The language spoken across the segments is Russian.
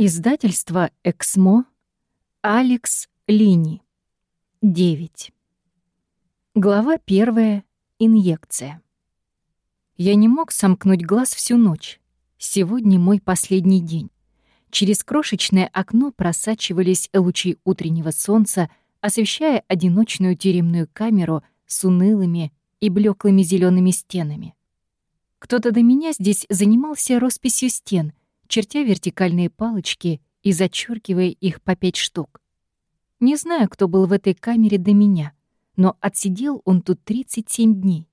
Издательство «Эксмо», Алекс Лини. 9. Глава первая. Инъекция. Я не мог сомкнуть глаз всю ночь. Сегодня мой последний день. Через крошечное окно просачивались лучи утреннего солнца, освещая одиночную тюремную камеру с унылыми и блеклыми зелеными стенами. Кто-то до меня здесь занимался росписью стен, чертя вертикальные палочки и зачеркивая их по пять штук. Не знаю, кто был в этой камере до меня, но отсидел он тут 37 дней.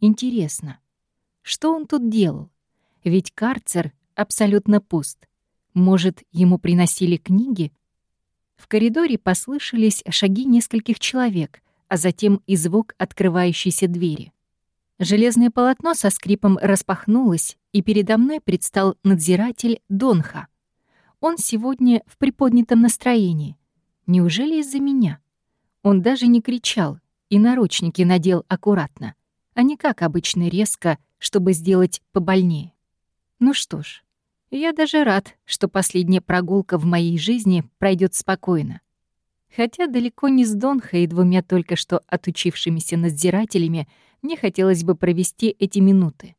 Интересно, что он тут делал? Ведь карцер абсолютно пуст. Может, ему приносили книги? В коридоре послышались шаги нескольких человек, а затем и звук открывающейся двери. Железное полотно со скрипом распахнулось, и передо мной предстал надзиратель Донха. Он сегодня в приподнятом настроении. Неужели из-за меня? Он даже не кричал и наручники надел аккуратно, а не как обычно резко, чтобы сделать побольнее. Ну что ж, я даже рад, что последняя прогулка в моей жизни пройдет спокойно. Хотя далеко не с Донха и двумя только что отучившимися надзирателями мне хотелось бы провести эти минуты.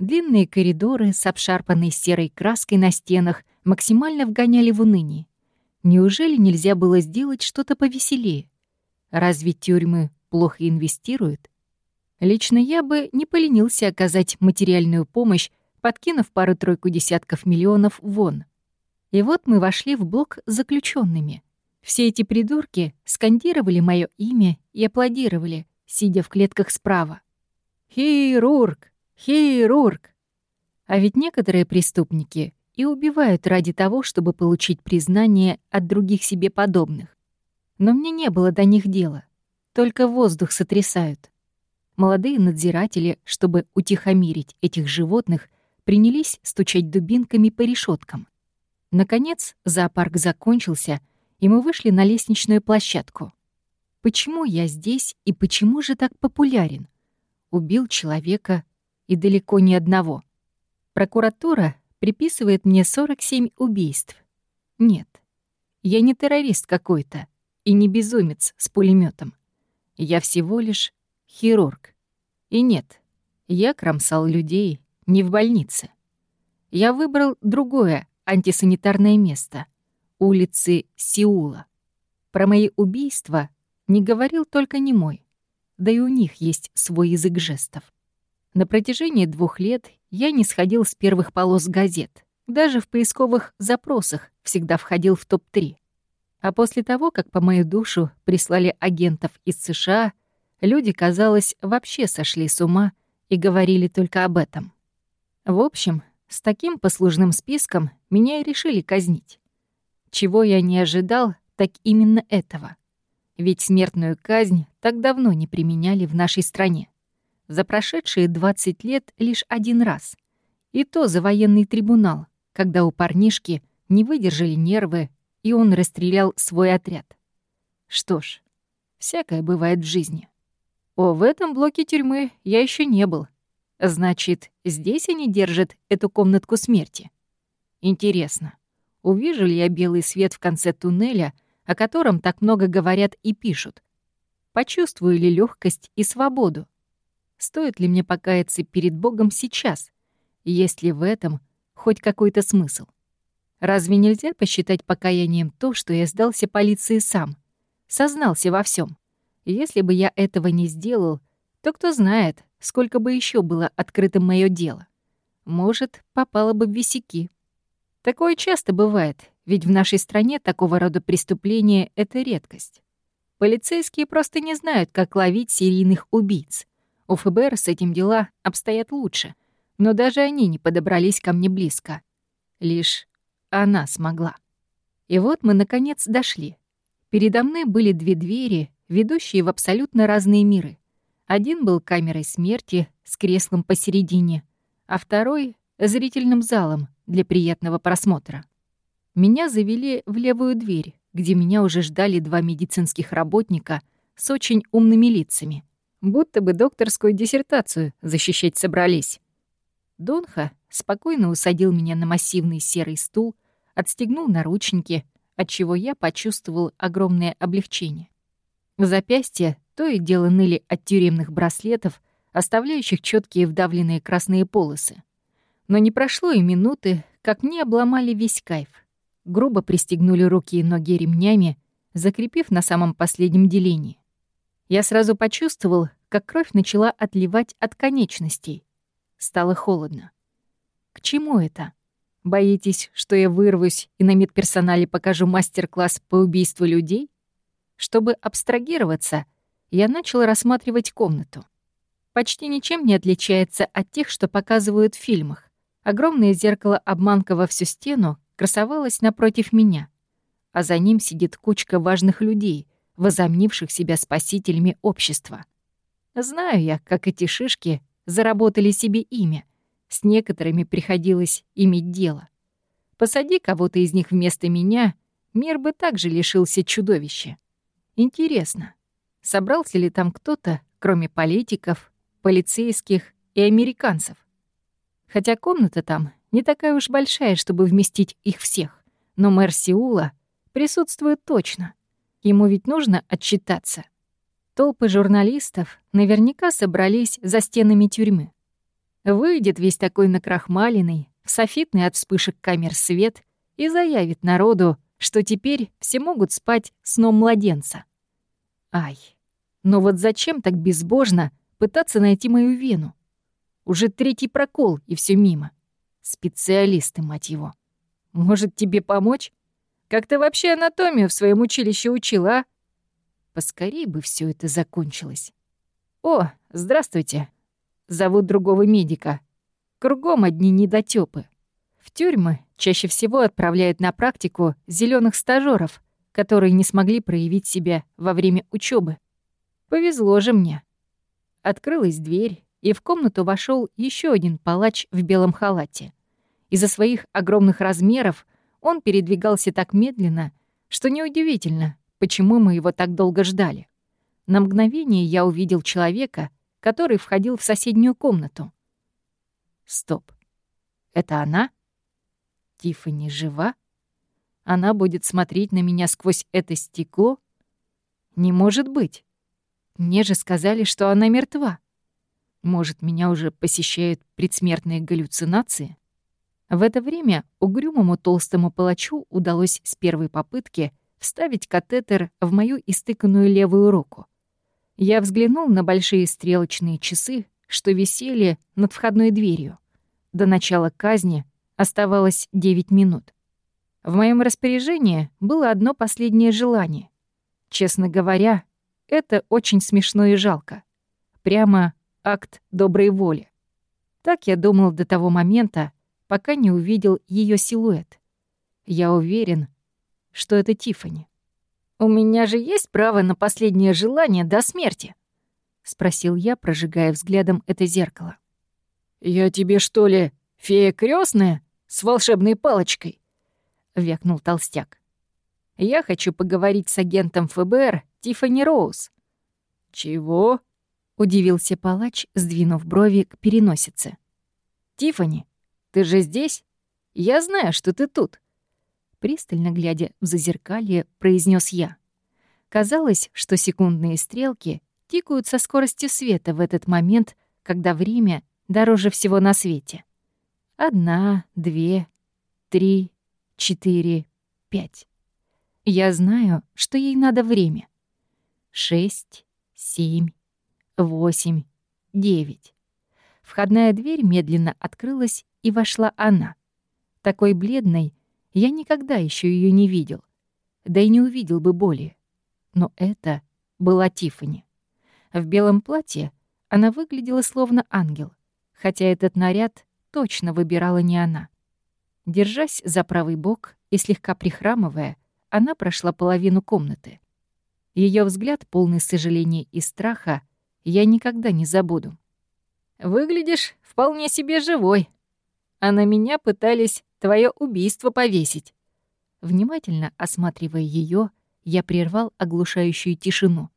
Длинные коридоры с обшарпанной серой краской на стенах максимально вгоняли в уныние. Неужели нельзя было сделать что-то повеселее? Разве тюрьмы плохо инвестируют? Лично я бы не поленился оказать материальную помощь, подкинув пару-тройку десятков миллионов вон. И вот мы вошли в блок с заключенными. Все эти придурки скандировали мое имя и аплодировали, сидя в клетках справа. «Хирург! Хирург! А ведь некоторые преступники и убивают ради того, чтобы получить признание от других себе подобных. Но мне не было до них дела. Только воздух сотрясают. Молодые надзиратели, чтобы утихомирить этих животных, принялись стучать дубинками по решеткам. Наконец, зоопарк закончился, и мы вышли на лестничную площадку. Почему я здесь и почему же так популярен? Убил человека, и далеко не одного. Прокуратура приписывает мне 47 убийств. Нет, я не террорист какой-то и не безумец с пулеметом. Я всего лишь хирург. И нет, я кромсал людей не в больнице. Я выбрал другое антисанитарное место — улицы Сеула. Про мои убийства не говорил только не мой, да и у них есть свой язык жестов. На протяжении двух лет я не сходил с первых полос газет. Даже в поисковых запросах всегда входил в топ-3. А после того, как по мою душу прислали агентов из США, люди, казалось, вообще сошли с ума и говорили только об этом. В общем, с таким послужным списком меня и решили казнить. Чего я не ожидал, так именно этого. Ведь смертную казнь так давно не применяли в нашей стране за прошедшие 20 лет лишь один раз. И то за военный трибунал, когда у парнишки не выдержали нервы, и он расстрелял свой отряд. Что ж, всякое бывает в жизни. О, в этом блоке тюрьмы я еще не был. Значит, здесь они держат эту комнатку смерти. Интересно, увижу ли я белый свет в конце туннеля, о котором так много говорят и пишут? Почувствую ли легкость и свободу? Стоит ли мне покаяться перед Богом сейчас? Есть ли в этом хоть какой-то смысл? Разве нельзя посчитать покаянием то, что я сдался полиции сам? Сознался во всем. Если бы я этого не сделал, то кто знает, сколько бы еще было открытым мое дело. Может, попало бы в висяки. Такое часто бывает, ведь в нашей стране такого рода преступления — это редкость. Полицейские просто не знают, как ловить серийных убийц. У ФБР с этим дела обстоят лучше, но даже они не подобрались ко мне близко. Лишь она смогла. И вот мы, наконец, дошли. Передо мной были две двери, ведущие в абсолютно разные миры. Один был камерой смерти с креслом посередине, а второй — зрительным залом для приятного просмотра. Меня завели в левую дверь, где меня уже ждали два медицинских работника с очень умными лицами — будто бы докторскую диссертацию защищать собрались. Донха спокойно усадил меня на массивный серый стул, отстегнул наручники, отчего я почувствовал огромное облегчение. Запястья то и дело ныли от тюремных браслетов, оставляющих четкие вдавленные красные полосы. Но не прошло и минуты, как мне обломали весь кайф. Грубо пристегнули руки и ноги ремнями, закрепив на самом последнем делении. Я сразу почувствовал, как кровь начала отливать от конечностей. Стало холодно. К чему это? Боитесь, что я вырвусь и на медперсонале покажу мастер-класс по убийству людей? Чтобы абстрагироваться, я начал рассматривать комнату. Почти ничем не отличается от тех, что показывают в фильмах. Огромное зеркало-обманка во всю стену красовалось напротив меня, а за ним сидит кучка важных людей, возомнивших себя спасителями общества. Знаю я, как эти шишки заработали себе имя. С некоторыми приходилось иметь дело. Посади кого-то из них вместо меня, мир бы также лишился чудовища. Интересно, собрался ли там кто-то, кроме политиков, полицейских и американцев? Хотя комната там не такая уж большая, чтобы вместить их всех. Но мэр Сеула присутствует точно. Ему ведь нужно отчитаться. Толпы журналистов наверняка собрались за стенами тюрьмы. Выйдет весь такой накрахмаленный, софитный от вспышек камер свет и заявит народу, что теперь все могут спать сном младенца. Ай, но вот зачем так безбожно пытаться найти мою вену? Уже третий прокол, и все мимо. Специалисты, мать его. Может, тебе помочь? Как ты вообще анатомию в своем училище учила, а? Поскорей бы все это закончилось. О, здравствуйте. Зовут другого медика. Кругом одни недотёпы. В тюрьмы чаще всего отправляют на практику зеленых стажеров, которые не смогли проявить себя во время учебы. Повезло же мне. Открылась дверь, и в комнату вошел еще один палач в белом халате. Из-за своих огромных размеров он передвигался так медленно, что неудивительно, почему мы его так долго ждали. На мгновение я увидел человека, который входил в соседнюю комнату. Стоп. Это она? Тиффани жива? Она будет смотреть на меня сквозь это стекло? Не может быть. Мне же сказали, что она мертва. Может, меня уже посещают предсмертные галлюцинации? В это время угрюмому толстому палачу удалось с первой попытки вставить катетер в мою истыканную левую руку. Я взглянул на большие стрелочные часы, что висели над входной дверью. До начала казни оставалось 9 минут. В моем распоряжении было одно последнее желание. Честно говоря, это очень смешно и жалко. Прямо акт доброй воли. Так я думал до того момента, пока не увидел ее силуэт. Я уверен, что это Тифани. «У меня же есть право на последнее желание до смерти?» — спросил я, прожигая взглядом это зеркало. «Я тебе, что ли, фея крестная с волшебной палочкой?» — вякнул толстяк. «Я хочу поговорить с агентом ФБР Тифани Роуз». «Чего?» Удивился палач, сдвинув брови к переносице. Тифани, ты же здесь? Я знаю, что ты тут. Пристально глядя в зазеркалье, произнес я. Казалось, что секундные стрелки тикают со скоростью света в этот момент, когда время дороже всего на свете. Одна, две, три, четыре, пять. Я знаю, что ей надо время. Шесть, семь, восемь, девять. Входная дверь медленно открылась, и вошла она. Такой бледной я никогда еще ее не видел. Да и не увидел бы более. Но это была Тифани. В белом платье она выглядела словно ангел, хотя этот наряд точно выбирала не она. Держась за правый бок и слегка прихрамывая, она прошла половину комнаты. Ее взгляд, полный сожаления и страха, я никогда не забуду. «Выглядишь вполне себе живой, а на меня пытались твое убийство повесить». Внимательно осматривая ее, я прервал оглушающую тишину.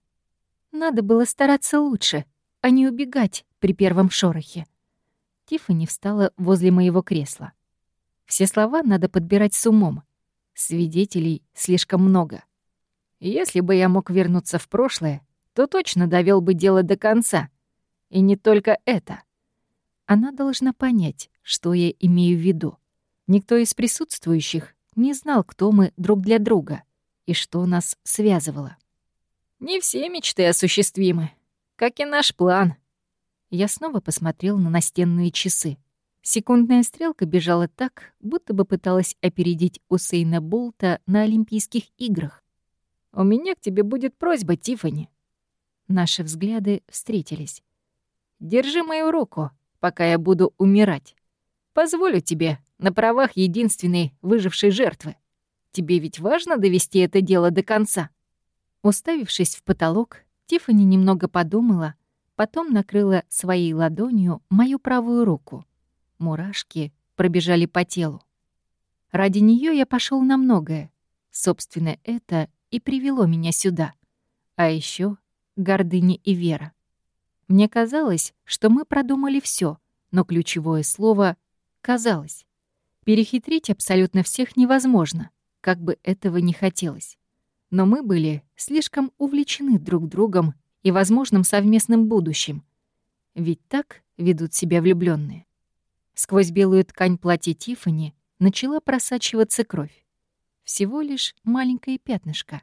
«Надо было стараться лучше, а не убегать при первом шорохе». Тиффани встала возле моего кресла. Все слова надо подбирать с умом. Свидетелей слишком много. Если бы я мог вернуться в прошлое, то точно довел бы дело до конца. И не только это. Она должна понять, что я имею в виду. Никто из присутствующих не знал, кто мы друг для друга и что нас связывало. Не все мечты осуществимы, как и наш план. Я снова посмотрел на настенные часы. Секундная стрелка бежала так, будто бы пыталась опередить Усейна Болта на Олимпийских играх. «У меня к тебе будет просьба, Тифани. Наши взгляды встретились. «Держи мою руку, пока я буду умирать. Позволю тебе на правах единственной выжившей жертвы. Тебе ведь важно довести это дело до конца». Уставившись в потолок, Тифани немного подумала, потом накрыла своей ладонью мою правую руку — Мурашки пробежали по телу. Ради нее я пошел на многое. Собственно, это и привело меня сюда. А еще гордыня и вера. Мне казалось, что мы продумали все, но ключевое слово «казалось». Перехитрить абсолютно всех невозможно, как бы этого не хотелось. Но мы были слишком увлечены друг другом и возможным совместным будущим. Ведь так ведут себя влюбленные. Сквозь белую ткань платья Тифани начала просачиваться кровь. Всего лишь маленькое пятнышко,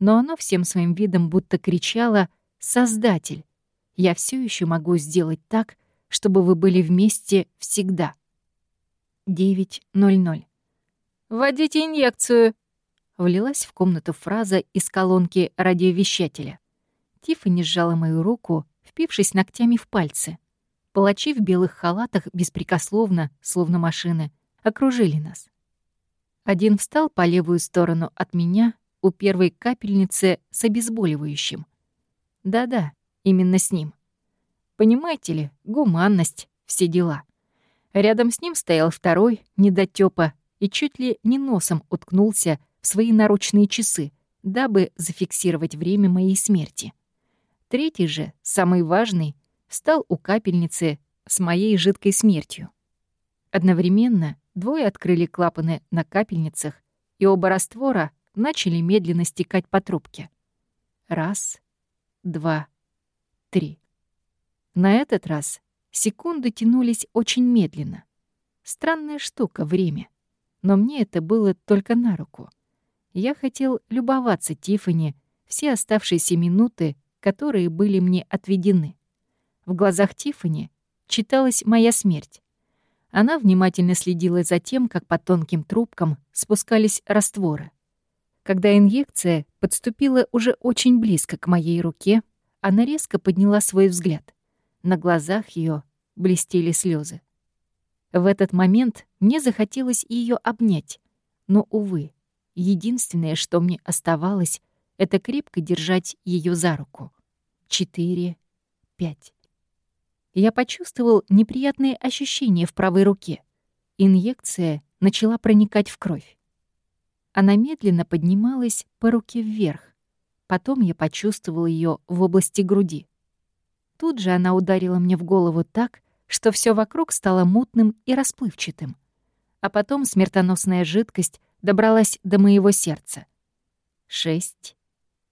но оно всем своим видом будто кричало «Создатель! Я все еще могу сделать так, чтобы вы были вместе всегда». 9.00. «Вводите инъекцию!» Влилась в комнату фраза из колонки радиовещателя. Тиффани сжала мою руку, впившись ногтями в пальцы. Палачи в белых халатах беспрекословно, словно машины, окружили нас. Один встал по левую сторону от меня у первой капельницы с обезболивающим. Да-да, именно с ним. Понимаете ли, гуманность, все дела. Рядом с ним стоял второй, недотёпа, и чуть ли не носом уткнулся в свои наручные часы, дабы зафиксировать время моей смерти. Третий же, самый важный, встал у капельницы с моей жидкой смертью. Одновременно двое открыли клапаны на капельницах, и оба раствора начали медленно стекать по трубке. Раз, два, три. На этот раз секунды тянулись очень медленно. Странная штука — время. Но мне это было только на руку. Я хотел любоваться Тифани все оставшиеся минуты, которые были мне отведены. В глазах Тифани читалась моя смерть. Она внимательно следила за тем, как по тонким трубкам спускались растворы. Когда инъекция подступила уже очень близко к моей руке, она резко подняла свой взгляд. На глазах ее блестели слезы. В этот момент мне захотелось ее обнять, но, увы, единственное, что мне оставалось, это крепко держать ее за руку. Четыре, пять я почувствовал неприятные ощущения в правой руке. Инъекция начала проникать в кровь. Она медленно поднималась по руке вверх. Потом я почувствовал ее в области груди. Тут же она ударила мне в голову так, что все вокруг стало мутным и расплывчатым. А потом смертоносная жидкость добралась до моего сердца. Шесть,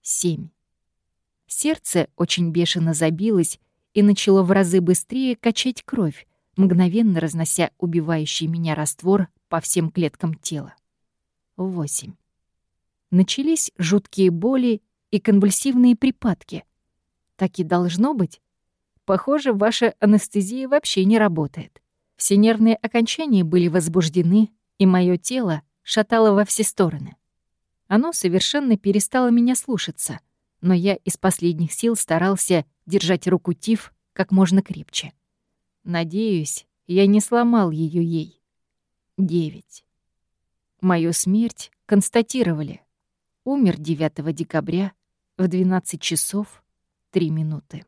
семь. Сердце очень бешено забилось, и начало в разы быстрее качать кровь, мгновенно разнося убивающий меня раствор по всем клеткам тела. Восемь. Начались жуткие боли и конвульсивные припадки. Так и должно быть. Похоже, ваша анестезия вообще не работает. Все нервные окончания были возбуждены, и мое тело шатало во все стороны. Оно совершенно перестало меня слушаться, но я из последних сил старался держать руку Тиф как можно крепче. Надеюсь, я не сломал ее ей. Девять. Мою смерть констатировали. Умер 9 декабря в 12 часов 3 минуты.